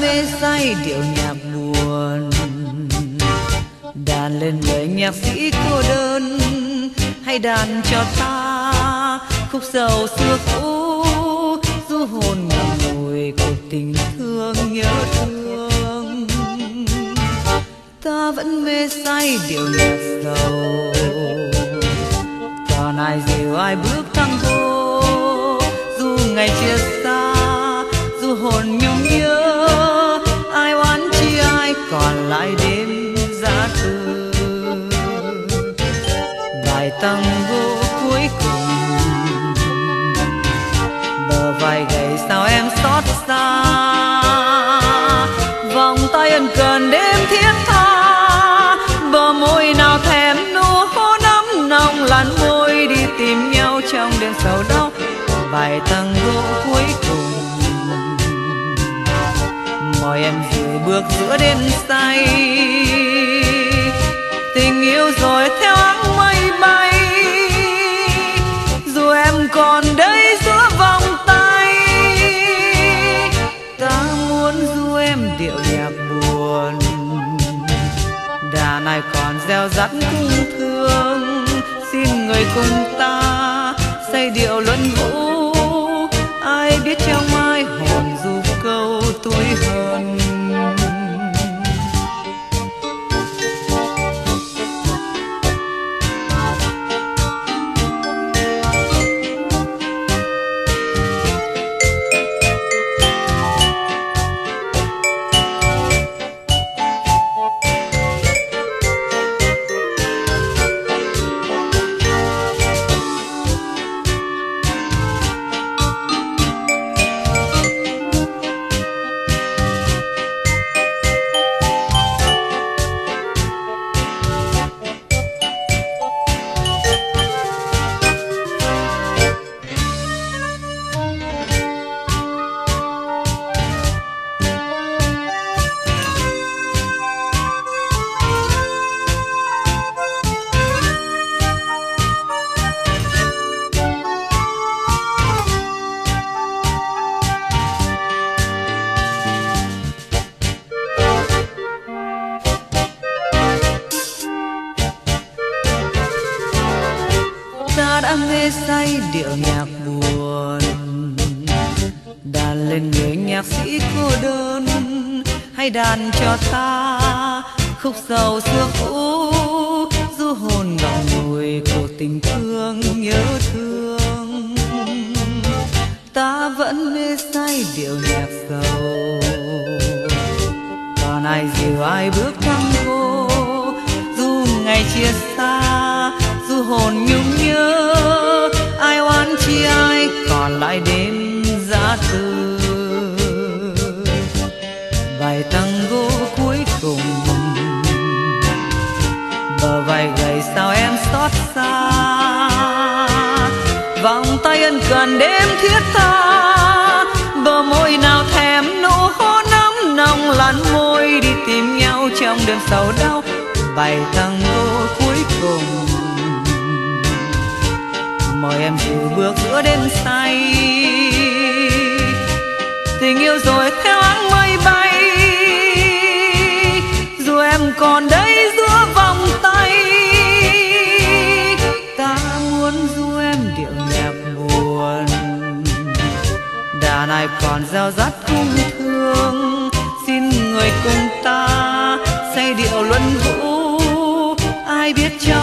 mê say điệu nhạc buồn. Đàn lên người nhạc sĩ cô đơn, hay đàn cho ta khúc sầu xưa cũ, du hồn ngậm ngùi cuộc tình thương nhớ thương. Ta vẫn mê say điệu nhạc sầu. Còn ai dìu ai bước thăng vô dù ngày chia xa tầng vô cuối cùng. Bờ vai gầy sao em xót xa, vòng tay ân cần đêm thiết tha. Bờ môi nào thèm nụ hôn ấm nồng, làn môi đi tìm nhau trong đêm sầu đau. Bài tăng vô cuối cùng. Mời em dự bước giữa đêm say, tình yêu rồi theo anh điệu buồn. Đà này còn gieo rắc cung thương. Xin người cùng ta xây điệu luân vũ. Ai biết cho đã mê say điệu nhạc buồn, đàn lên người nhạc sĩ cô đơn, hay đàn cho ta khúc sầu xưa cũ, du hồn ngậm ngùi của tình thương nhớ thương. Ta vẫn mê say điệu nhạc sầu, còn ai dìu ai bước thăm cô, dù ngày chia xa gần đêm thiết tha, bờ môi nào thèm nụ hôn nóng nồng, làn môi đi tìm nhau trong đêm sầu đau bài tango cuối cùng. Mời em dù bước giữa đêm say, tình yêu rồi theo đàn ai còn gieo dắt cung thương xin người cùng ta xây điệu luân vũ ai biết cho